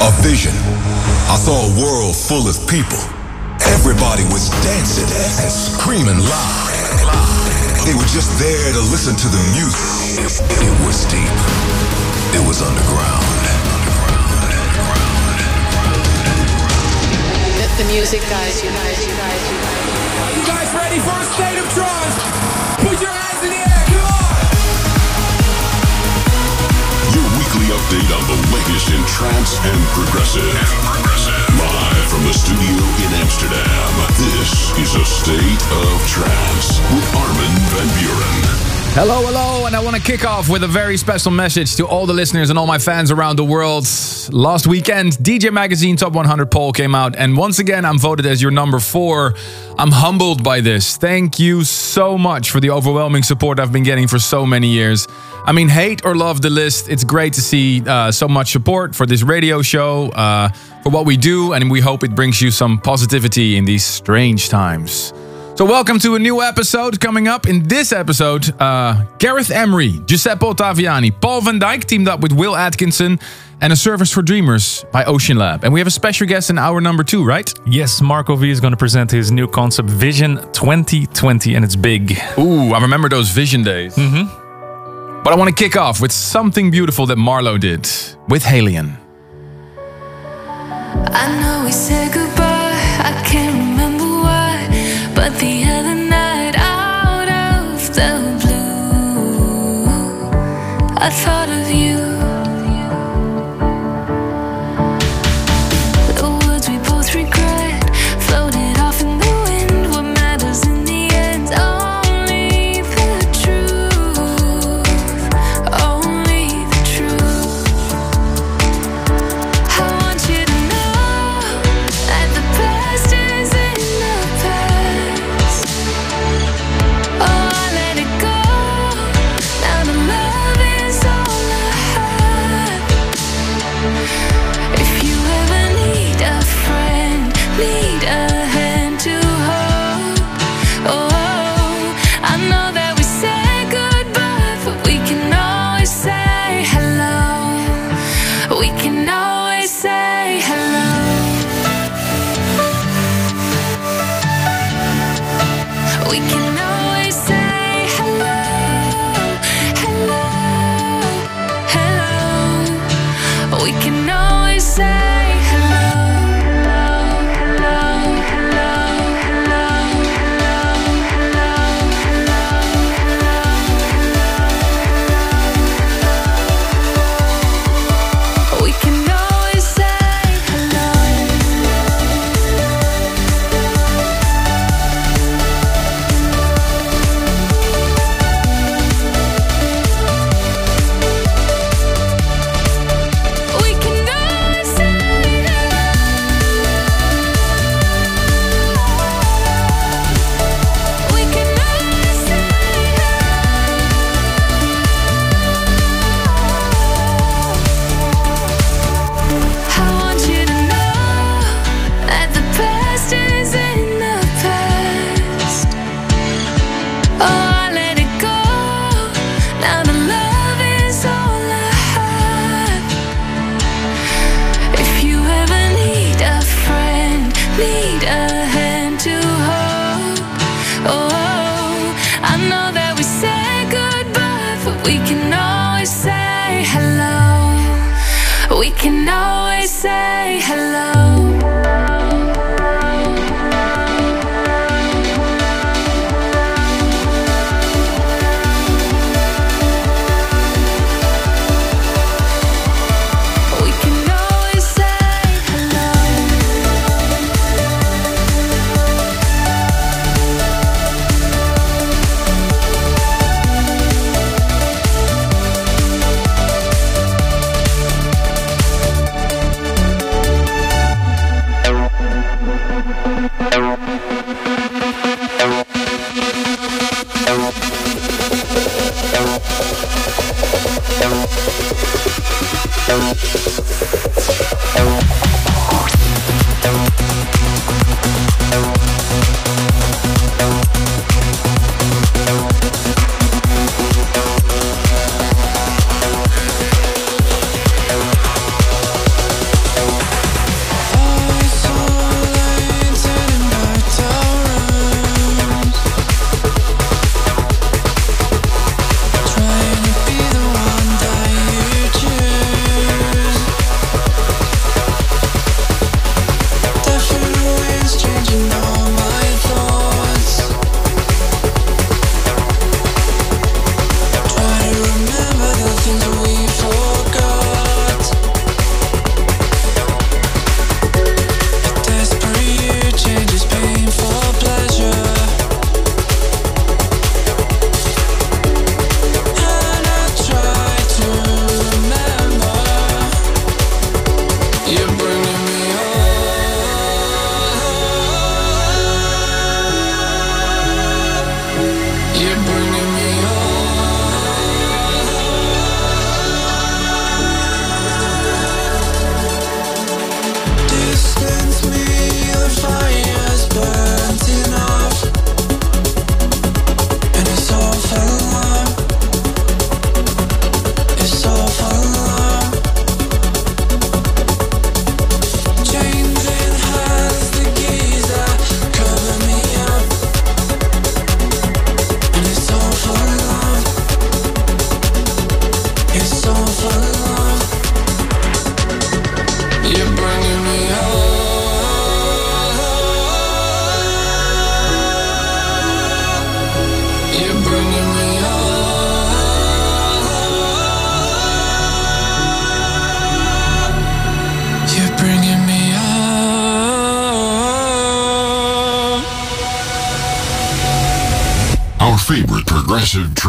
a vision. I saw a world full of people. Everybody was dancing and screaming loud. They were just there to listen to the music. It was deep. It was underground. The, the music guys, you guys, you guys, you guys. You guys ready for a state of trance? Put your hands in the air, update on the latest in trance and progressive. Live from the studio in Amsterdam, this is a state of trance with Armin van Buuren. Hello, hello, and I want to kick off with a very special message to all the listeners and all my fans around the world. Last weekend, DJ Magazine Top 100 poll came out, and once again, I'm voted as your number four. I'm humbled by this. Thank you so much for the overwhelming support I've been getting for so many years. I mean, hate or love the list, it's great to see uh, so much support for this radio show, uh, for what we do, and we hope it brings you some positivity in these strange times. So, welcome to a new episode coming up. In this episode, uh, Gareth Emery, Giuseppe Ottaviani, Paul van Dyk teamed up with Will Atkinson, and a service for dreamers by Ocean Lab. And we have a special guest in hour number two, right? Yes, Marco V is going to present his new concept Vision 2020, and it's big. Ooh, I remember those Vision days. Mm-hmm. But I want to kick off with something beautiful that Marlo did with Haliene. I know we said goodbye, I can't remember why, the other night out of the blue, I thought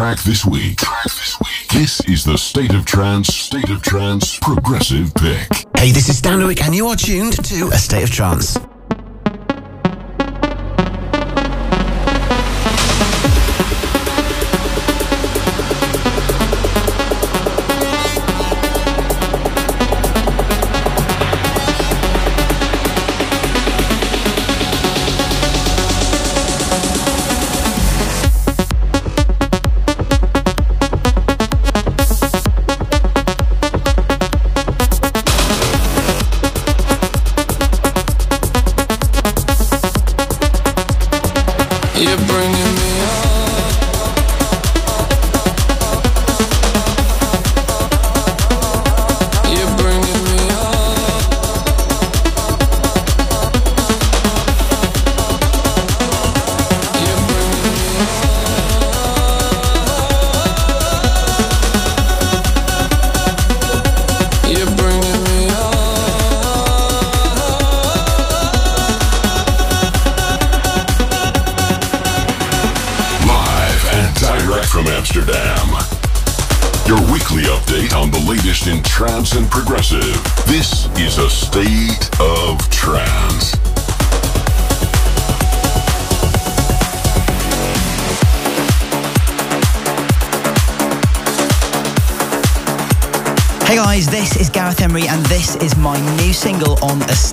track this week. This is the State of Trance, State of Trance Progressive Pick. Hey, this is Danwick, and you are tuned to A State of Trance.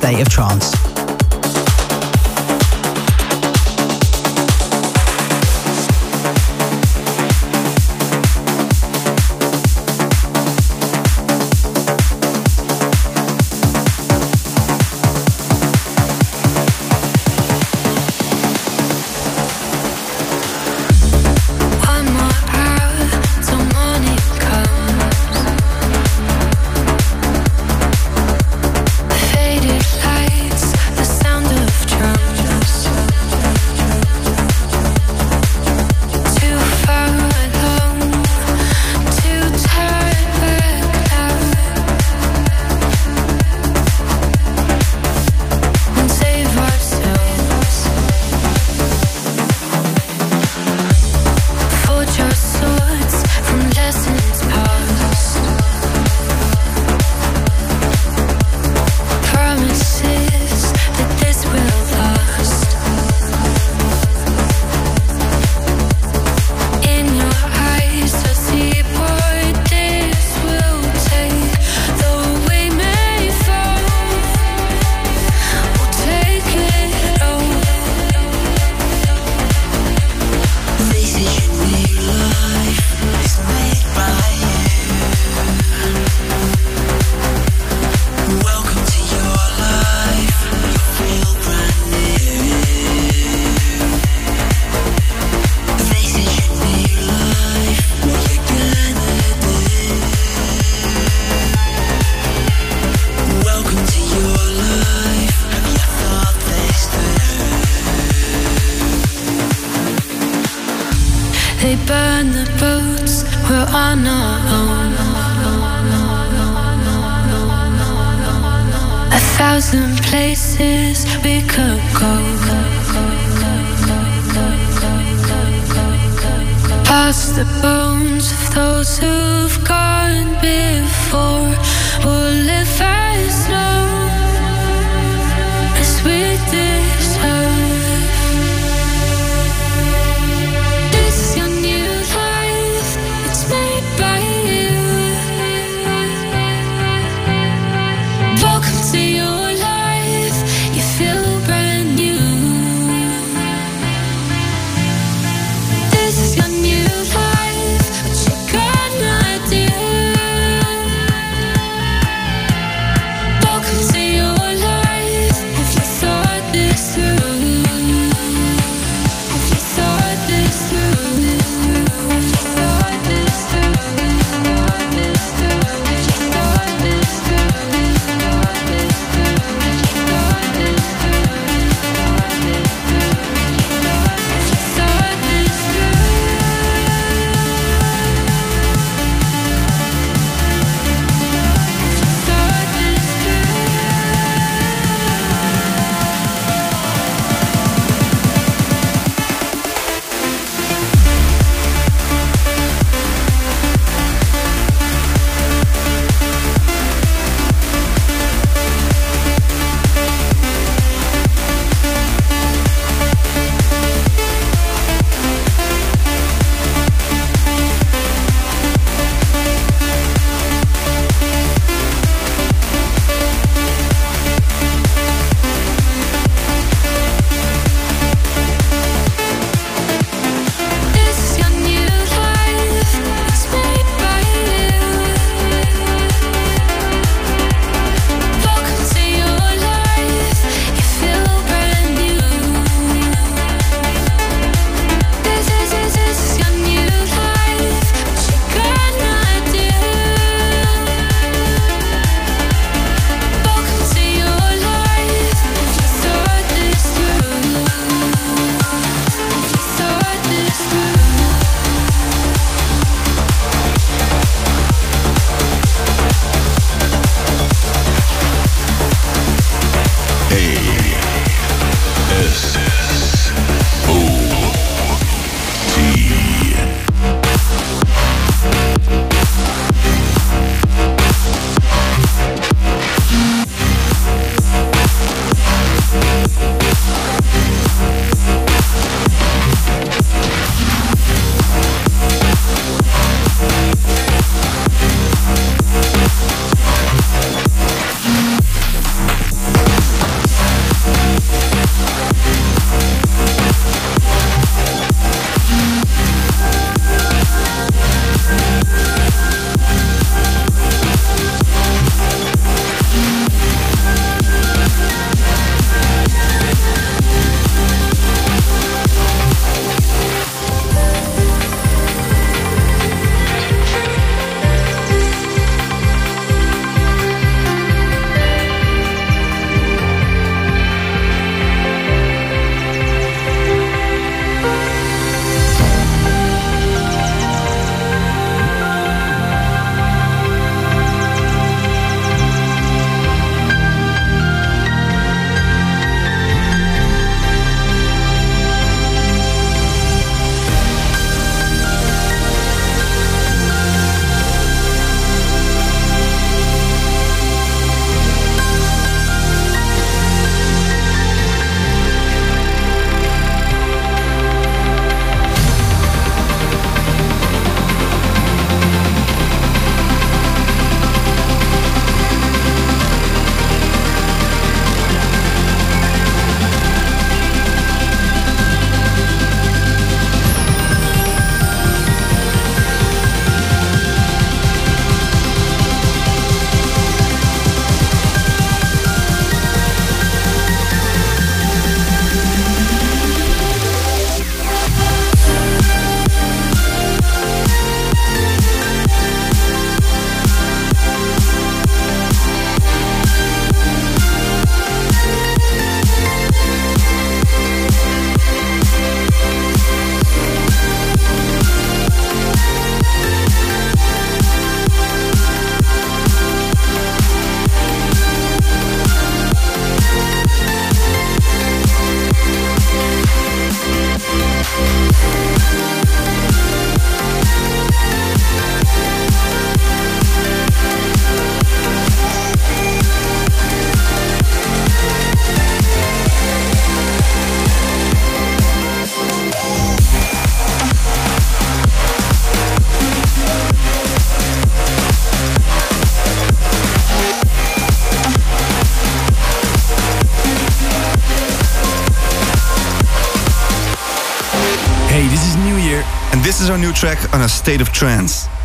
State of trance. Is our new track on a state of trance.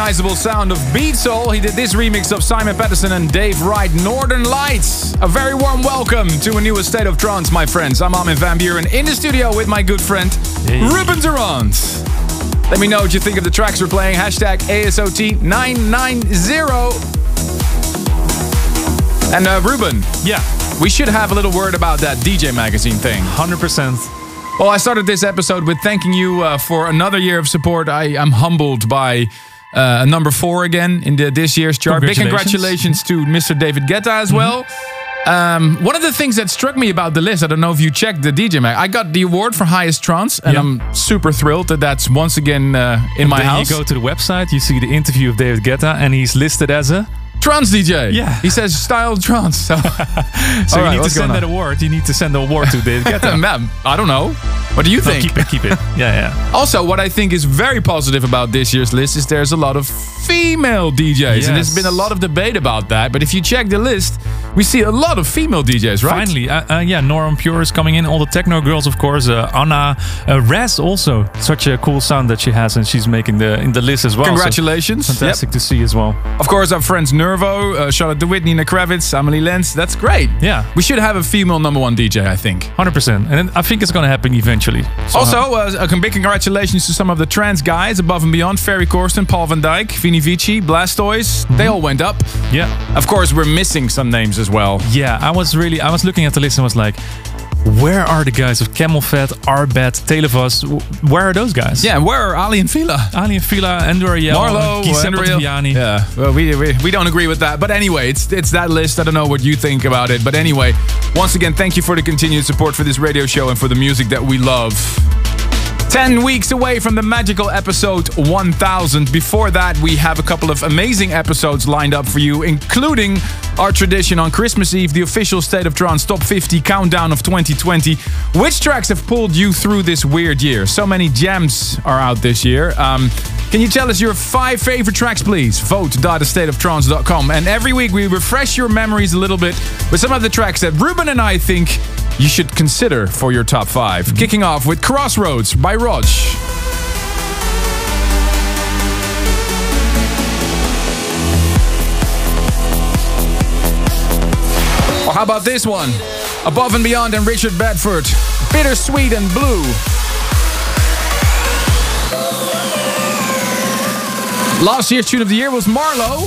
Recognizable sound of Beatsole. He did this remix of Simon Patterson and Dave Wright, Northern Lights. A very warm welcome to a new State of Trance, my friends. I'm Armin van Buuren in the studio with my good friend, Hey. Ruben de Ronde. Let me know what you think of the tracks we're playing. Hashtag ASOT990. And uh, Ruben, Yeah, we should have a little word about that DJ magazine thing. 100%. Well, I started this episode with thanking you uh, for another year of support. I am humbled by uh, number four again in the, this year's chart. Big Congratulations. to Mr. David Guetta as well. Um, one of the things that struck me about the list, I don't know if you checked the DJ Mag, I got the award for highest trance, and Yeah. I'm super thrilled that that's once again uh, in my then house. you go to the website, you see the interview of David Guetta, and he's listed as a. trance DJ. Yeah. He says style trance. So, So you right, need to send that award. You need to send the award to David Guetta. Man, I don't know. What do you No, think? keep it, keep it. Yeah, yeah. Also, what I think is very positive about this year's list is there's a lot of female DJs. And there's been a lot of debate about that. But if you check the list, we see a lot of female DJs, right? Finally, uh, uh, yeah, Nora En Pure is coming in. All the techno girls, of course. Uh, Anna, uh, Raz also. Such a cool sound that she has, and she's making the in the list as well. So Congratulations. fantastic to see as well. Of course, our friends Nervo, uh, Charlotte de Witte, Nina Kraviz, Amelie Lens. That's great. Yeah. We should have a female number one DJ, I think. 100%. And I think it's going to happen eventually. So, Also, uh, a big congratulations to some of the trans guys above and beyond. Ferry Corsten, Paul van Dyk, Vini Vici, Blastoyz. They all went up. yeah. Of course, we're missing some names as well. Yeah, I was really, I was looking at the list and was like, where are the guys of Camel Fat, Artbat, Televos? W- Where are those guys? Yeah, where are Aly and Fila? Aly and Fila, Andrew Rayel, Marlo, uh, Giuseppe Yeah, well, we, we, we don't agree with that. But anyway, it's it's that list. I don't know what you think about it. But anyway, once again, thank you for the continued support for this radio show and for the music that we love. 10 weeks away from the magical episode 1000. Before that, we have a couple of amazing episodes lined up for you, including our tradition on Christmas Eve, the official State of Trance Top 50 countdown of 2020. Which tracks have pulled you through this weird year? So many gems are out this year. Um, can you tell us your five favorite tracks, please? Vote.thestateoftrance.com. And every week we refresh your memories a little bit with some of the tracks that Ruben and I think you should consider for your top 5 Kicking off with Crossroads by Rodg. Or how about this one? Above and Beyond and Richard Bedford. Bittersweet and Blue. Last year's tune of the year was Marlo.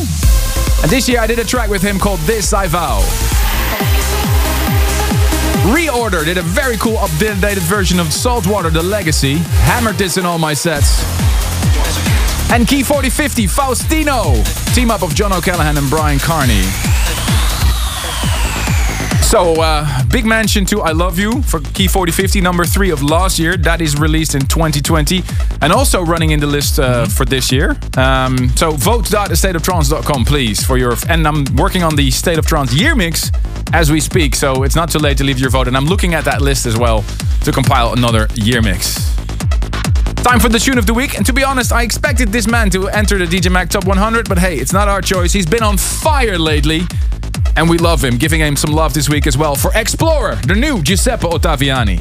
And this year I did a track with him called This I Vow. Reorder did a very cool updated version of Saltwater The Legacy. Hammered this in all my sets. And Key 4050 Faustino. Team up of John O'Callaghan and Bryan Kearney. So, uh, big mention to I Love You for Key 4050, number three of last year. That is released in 2020 and also running in the list uh, for this year. Um, so, vote.thestateoftrance.com, please, for your. And I'm working on the State of Trance year mix as we speak, so it's not too late to leave your vote. And I'm looking at that list as well to compile another year mix. Time for the tune of the week, and to be honest, I expected this man to enter the DJ Mag Top 100, but hey, it's not our choice. He's been on fire lately, and we love him, giving him some love this week as well for Explorer, the new Giuseppe Ottaviani.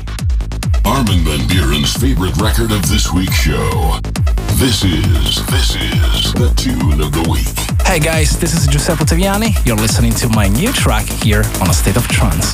Armin Van Buuren's favorite record of this week's show. This is, this is the tune of the week. Hey guys, this is Giuseppe Ottaviani. You're listening to my new track here on A State of Trance.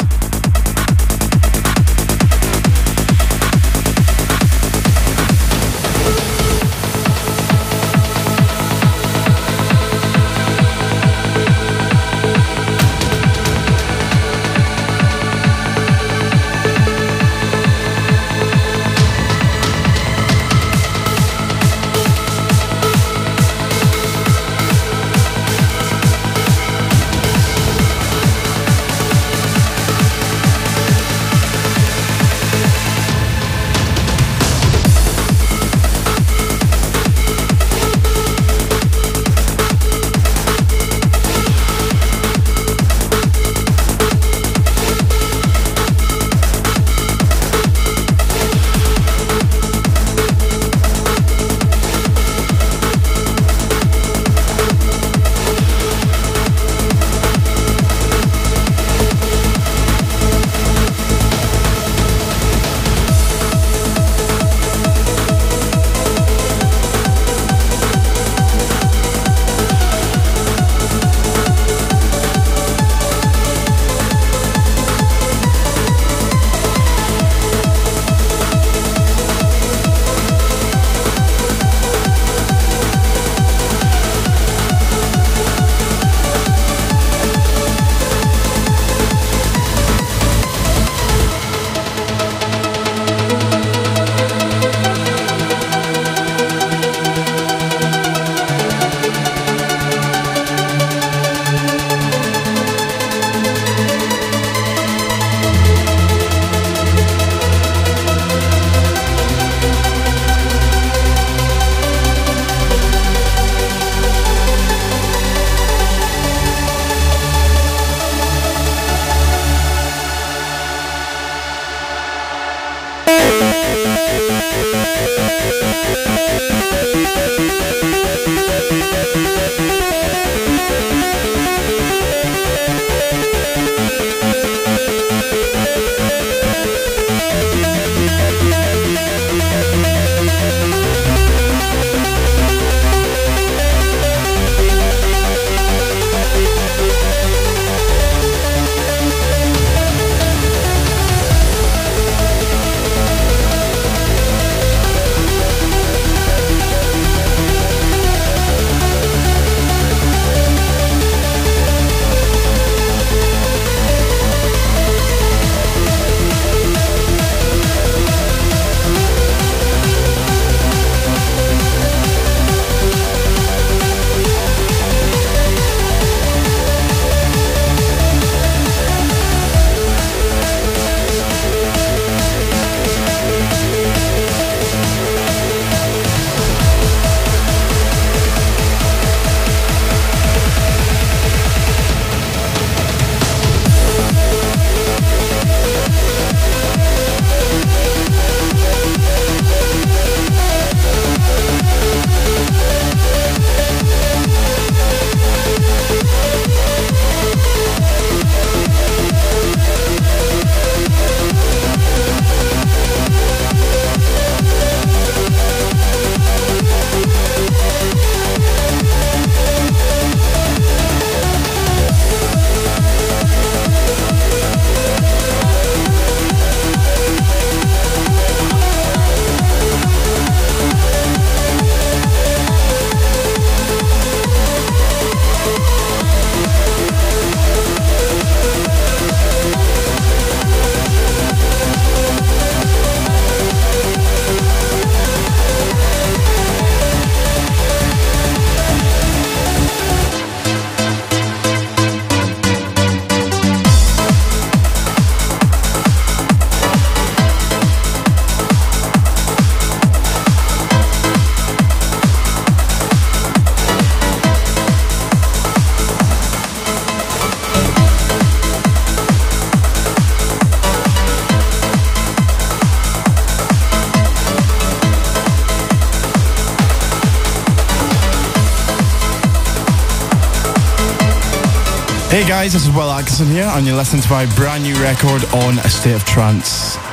Guys, this is Will Atkinson here, and you're listening to my brand new record on A State of Trance.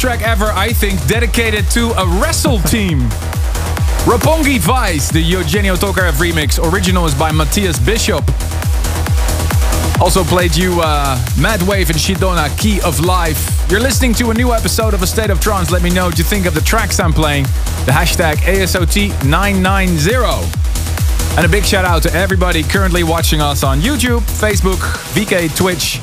Track ever, I think, dedicated to a wrestle team. Roppongi Vice, the Eugenio Tokarev remix. Original is by Matthias Bishop. Also played you uh, Mad Wave and Shidona, Key of Life. You're listening to a new episode of A State of Trance. Let me know what you think of the tracks I'm playing. The hashtag ASOT990. And a big shout out to everybody currently watching us on YouTube, Facebook, VK, Twitch.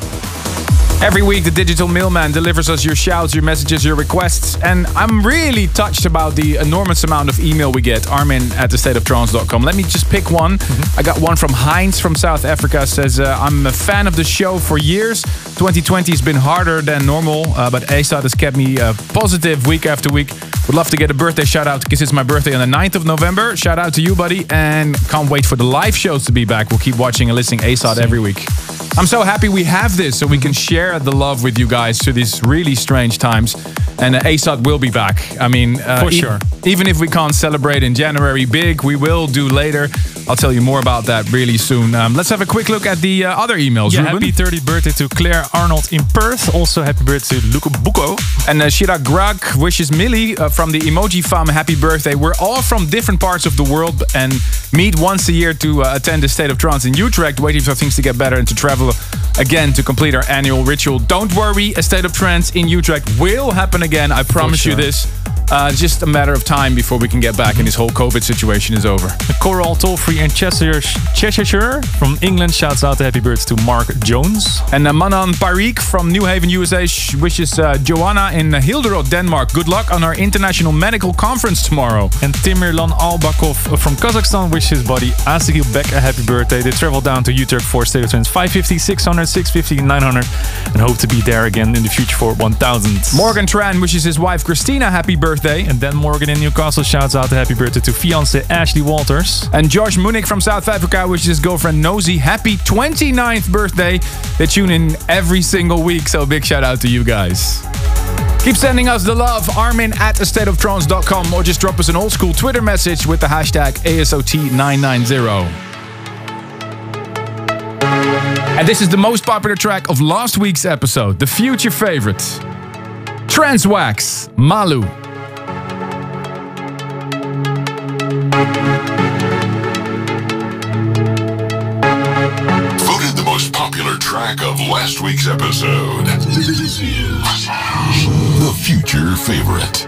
Every week, the digital mailman delivers us your shouts, your messages, your requests. And I'm really touched about the enormous amount of email we get. Armin at thestateoftrance.com. Let me just pick one. I got one from Heinz from South Africa. Says, uh, I'm a fan of the show for years. 2020 has been harder than normal, uh, but ASOT has kept me uh, positive week after week. Would love to get a birthday shout out because it's my birthday on the 9th of November. Shout out to you, buddy. And can't wait for the live shows to be back. We'll keep watching and listening ASOT every week. I'm so happy we have this so we can share the love with you guys through these really strange times. And uh, ASOT will be back. I mean, uh, For e- sure. even if we can't celebrate in January big, we will do later. I'll tell you more about that really soon. Um, let's have a quick look at the uh, other emails. Yeah, Ruben. happy 30th birthday to Claire Arnold in Perth. Also, happy birthday to Luca Bucco. And uh, Shira Grag wishes Millie uh, from the Emoji Farm happy birthday. We're all from different parts of the world and meet once a year to uh, attend the State of Trance in Utrecht, waiting for things to get better and to travel again to complete our annual ritual. Don't worry, a State of Trance in Utrecht will happen again. I promise you this. Uh, just a matter of time before we can get back and this whole COVID situation is over. Coral Tollfree in Cheshire, Cheshire from England shouts out the happy birthday to Mark Jones. And uh, Manan Parik from New Haven, USA sh- wishes uh, Joanna in Hilderod, Denmark good luck on our international medical conference tomorrow. And Timirlan Albakov from Kazakhstan wishes his buddy Asigil Beck a happy birthday. They travel down to Utrecht for State of Trance 550, 600, 650, 900 and hope to be there again in the future for 1000. Morgan Tran wishes his wife Christina happy birthday. And then Morgan in Newcastle shouts out a happy birthday to fiance Ashley Walters. And George Munich from South Africa wishes his girlfriend Nosy happy 29th birthday. They tune in every single week, so big shout out to you guys. Keep sending us the love, armin at astateoftrance.com or just drop us an old school Twitter message with the hashtag ASOT990. And this is the most popular track of last week's episode, the future favorite. Transwax, Malu. Voted the most popular track of last week's episode. This is the future favorite.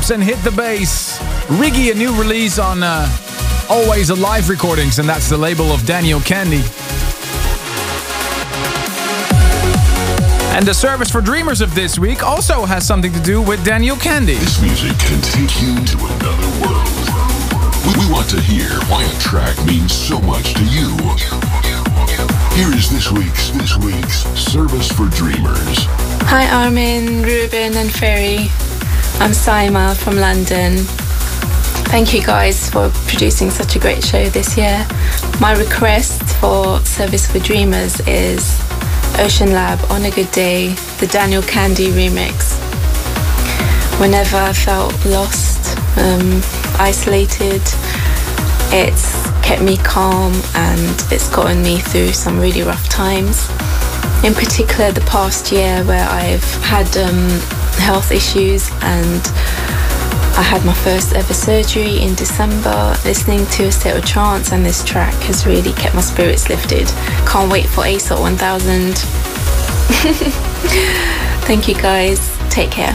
Ten and hit the bass. Riggy, a new release on uh, Always Alive Recordings, and that's the label of Daniel Kandi. And the service for dreamers of this week also has something to do with Daniel Kandi. This music can take you to another world. We, we want to hear why a track means so much to you. Here is this week's this week's service for dreamers. Hi Armin, Ruben and Ferry. I'm Saima from London. Thank you guys for producing such a great show this year. My request for Service for Dreamers is OceanLab on a Good Day, the Daniel Kandi remix. Whenever I felt lost, um, isolated, it's kept me calm and it's gotten me through some really rough times. In particular, the past year where I've had um, health issues and I had my first ever surgery in December. Listening to a state of trance and this track has really kept my spirits lifted. Can't wait for ASOT 1000. Thank you guys. Take care.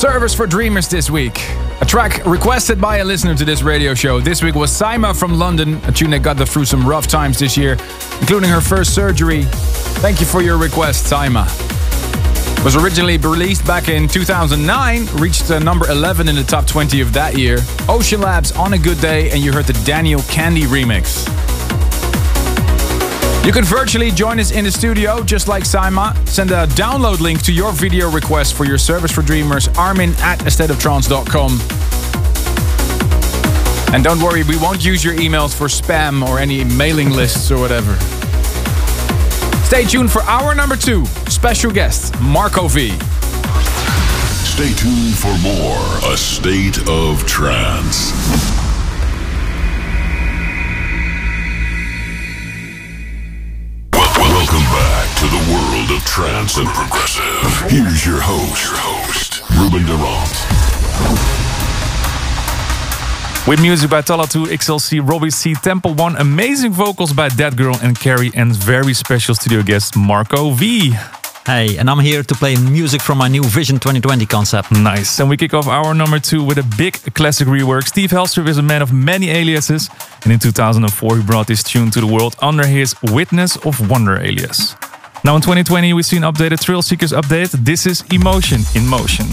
Service for dreamers this week. A track requested by a listener to this radio show. This week was Saima from London, a tune that got her through some rough times this year, including her first surgery. Thank you for your request, Saima. Was originally released back in 2009, reached number 11 in the top 20 of that year. OceanLab's on a good day, and you heard the Daniel Kandi remix. You can virtually join us in the studio, just like Saima. Send a download link to your video request for your service for dreamers, armin at astateoftrance.com. And don't worry, we won't use your emails for spam or any mailing lists or whatever. Stay tuned for hour number two. Special guest, Marco V. Stay tuned for more A State of Trance. And progressive. Here's your host, your host, Ruben de Ronde. With music by Talla 2XLC, Robbie C, Temple One, amazing vocals by Dead Girl and Carrie, and very special studio guest Marco V. Hey, and I'm here to play music from my new Vision 2020 concept. Nice. And we kick off hour number two with a big classic rework. Steve Helstrip is a man of many aliases, and in 2004 he brought this tune to the world under his Witness of Wonder alias. Now in 2020 we see an updated Thrillseekers update. This is Emotion in Motion.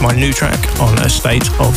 My new track on A State of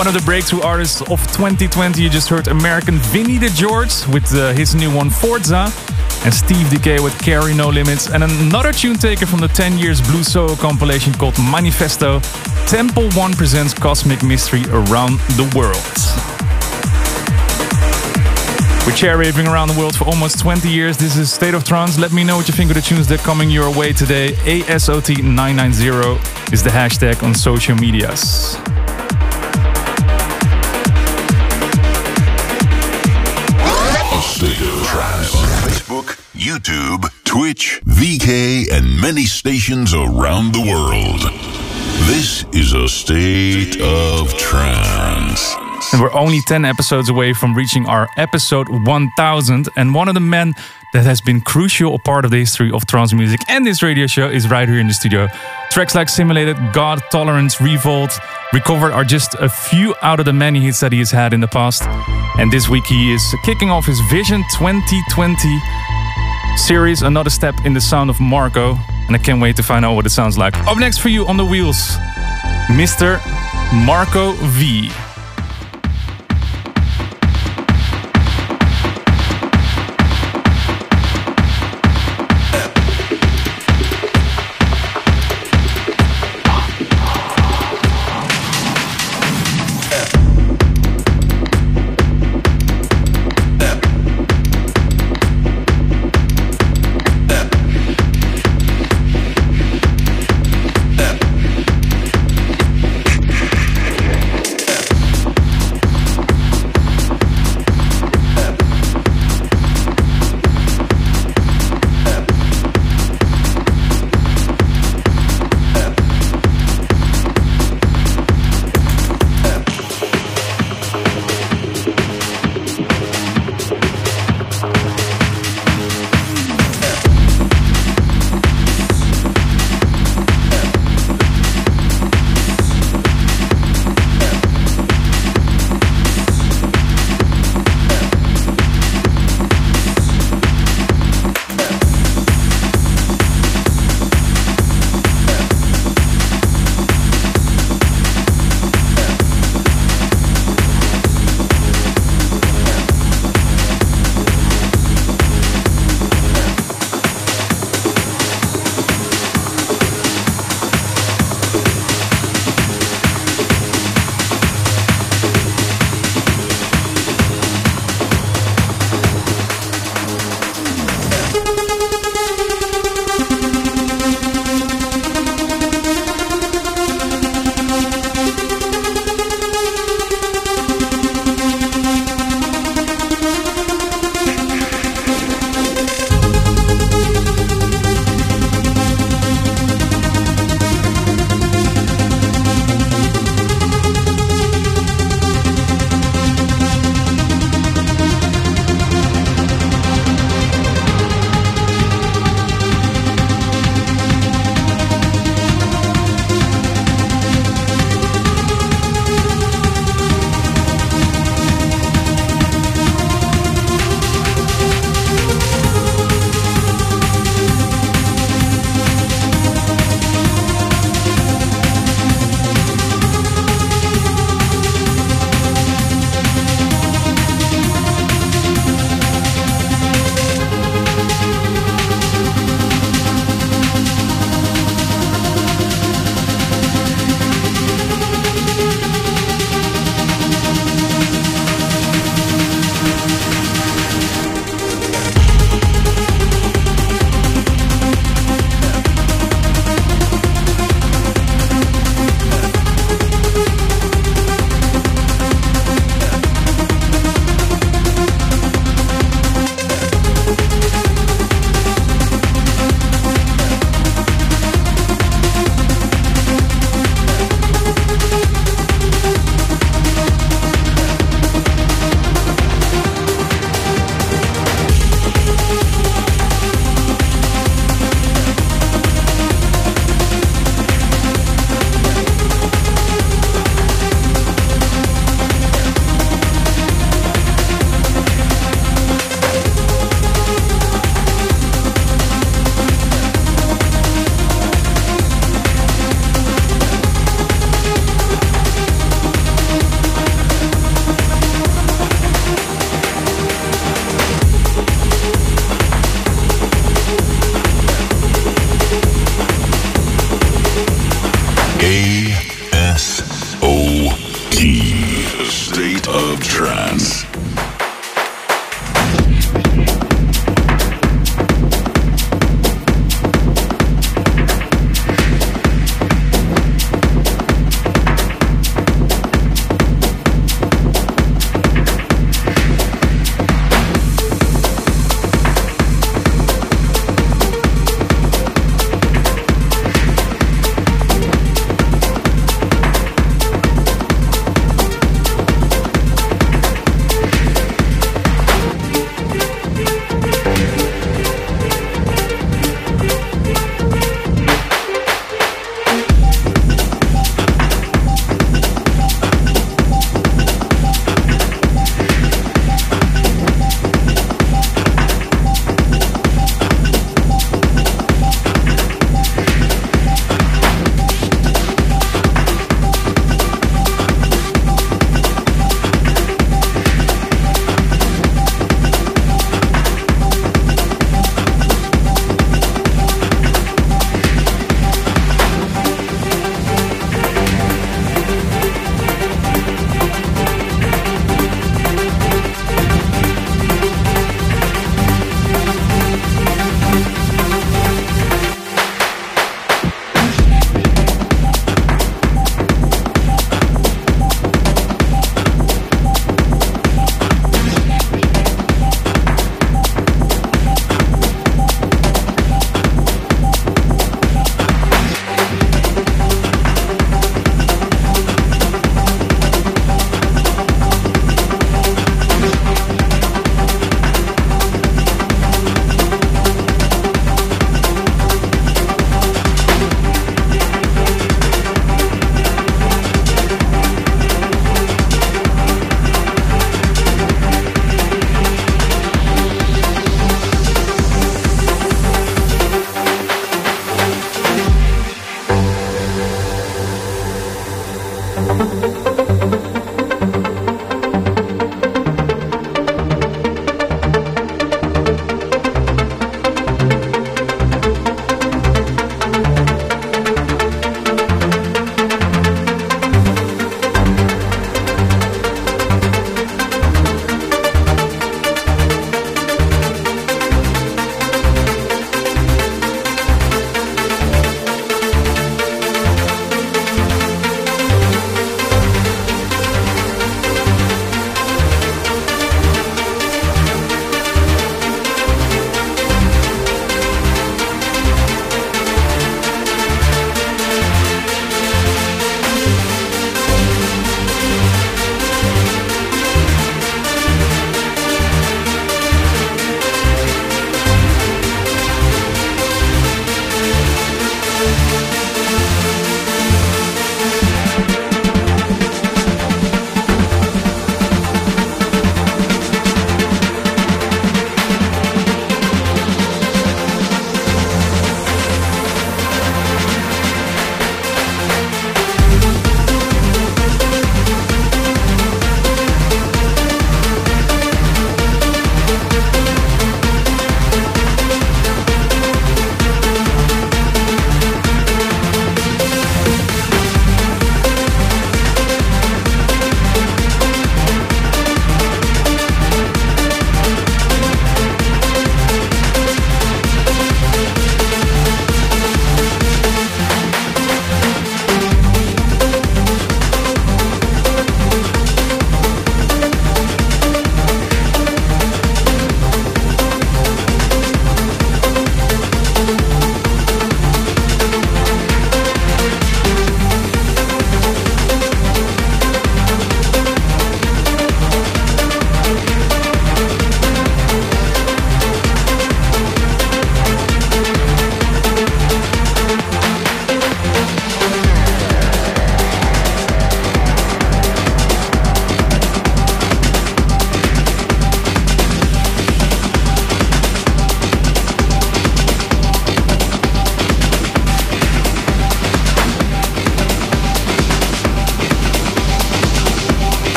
One of the breakthrough artists of 2020, you just heard American Vinny the George with uh, his new one Forza, and Steve DK with Carry No Limits, and another tune taken from the 10 Years Blue Soul compilation called Manifesto. Temple One presents Cosmic Mystery Around the World. We're chair raving around the world for almost 20 years. This is State of Trance. Let me know what you think of the tunes that are coming your way today. ASOT990 is the hashtag on social medias. YouTube, Twitch, VK, and many stations around the world. This is a State of Trance. And we're only 10 episodes away from reaching our episode 1000. And one of the men that has been crucial a part of the history of trance music and this radio show is right here in the studio. Tracks like Simulated, God, Tolerance, Revolt, Recovered are just a few out of the many hits that he has had in the past. And this week he is kicking off his Vision 2020 series, another step in the sound of Marco. And I can't wait to find out what it sounds like. Up next for you on the wheels, Mr. Marco V.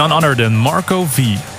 none other than Marco V.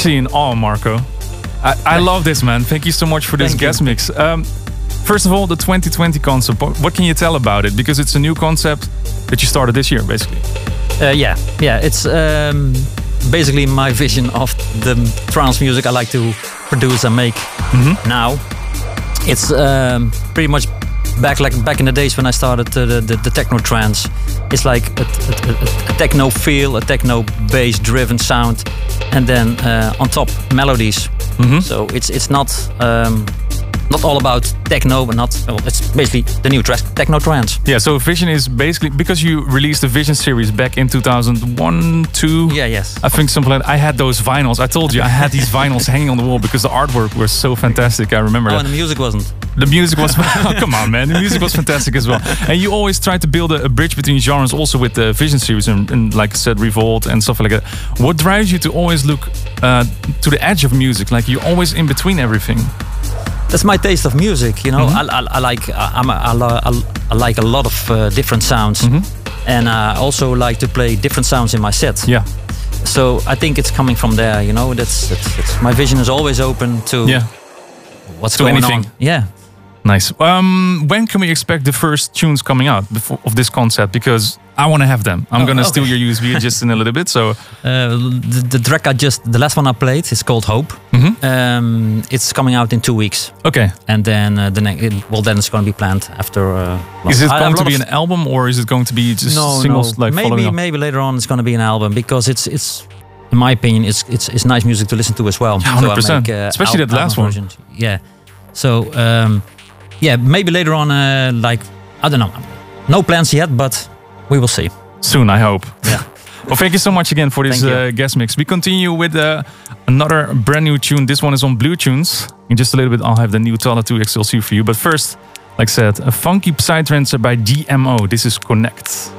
actually in awe, Marco. I, I love this, man. Thank you so much for this Thank guest you. mix. Um, first of all, the 2020 concept. What can you tell about it? Because it's a new concept that you started this year, basically. Uh, yeah, yeah. It's um, basically my vision of the trance music I like to produce and make now. It's um, pretty much back like back in the days when I started uh, the, the, the techno trance. It's like a, a, a- a techno feel, a techno bass driven sound, and then uh, on top melodies. So it's it's not um, not all about techno, but not. Well, it's basically the new techno trance. Yeah, so Vision is basically because you released the Vision series back in 2001, 2. Yeah, yes. I think something like I had those vinyls. I told you I had these vinyls hanging on the wall because the artwork was so fantastic. I remember Oh, that. and the music wasn't. The music was oh, come on, man. The music was fantastic as well. And you always try to build a, a bridge between genres, also with the Vision series and, and like I said, Revolt and stuff like that. What drives you to always look uh, to the edge of music? Like you're always in between everything. That's my taste of music. You know, I, I, I like I'm a, I, lo- I, I like a lot of uh, different sounds, and I also like to play different sounds in my set. Yeah. So I think it's coming from there. You know, that's, that's, that's my vision is always open to Yeah. what's To going anything. on. Yeah. Nice. Um, when can we expect the first tunes coming out before, of this concept? Because I want to have them. I'm Oh, gonna okay. steal your USB just in a little bit. So Uh, the, the track I just, the last one I played is called Hope. Um, it's coming out in two weeks. Okay. And then uh, the next, well, then it's going to be planned after. Uh, is it going a to be an album or is it going to be just no, singles no. like maybe maybe later on it's going to be an album because it's it's in my opinion it's it's, it's nice music to listen to as well. Yeah, 100%. make, uh, Especially al- that last album one. versions. Yeah. So um, yeah, maybe later on uh, like I don't know. No plans yet, but we will see. Soon, I hope. Yeah. Well, thank you so much again for this uh, guest mix. We continue with uh, another brand new tune. This one is on Blue Tunes. In just a little bit, I'll have the new Talla 2XLC for you. But first, like I said, a funky psytrance by GMO. This is Connect. Connect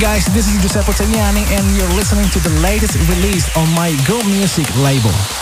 guys, this is Giuseppe Ottaviani, and you're listening to the latest release on my Go Music label.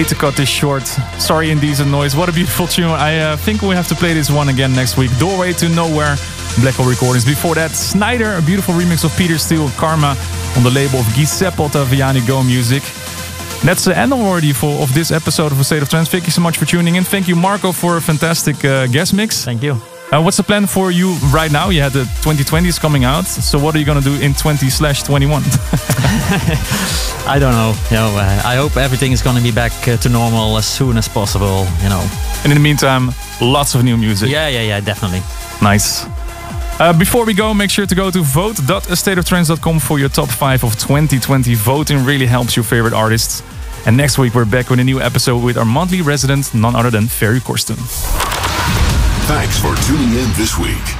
Hate to cut this short. Sorry, Indecent Noise. What a beautiful tune. I uh, think we have to play this one again next week. Doorway to Nowhere, Black Hole Recordings. Before that, Snyder, a beautiful remix of Peter Steele, Karma, on the label of Giuseppe Ottaviani Go Music. That's the end already for of this episode of A State of Trance. Thank you so much for tuning in. Thank you, Marco, for a fantastic uh, guest mix. Thank you. Uh, what's the plan for you right now? You had the 2020s coming out. So what are you going to do in 20 slash 21? I don't know. You know, uh, I hope everything is going to be back uh, to normal as soon as possible. You know. And in the meantime, lots of new music. Yeah, yeah, yeah, definitely. Nice. Uh, before we go, make sure to go to vote.astateoftrance.com for your top 5 of 2020. Voting really helps your favorite artists. And next week, we're back with a new episode with our monthly resident, none other than Ferry Corsten. Thanks for tuning in this week.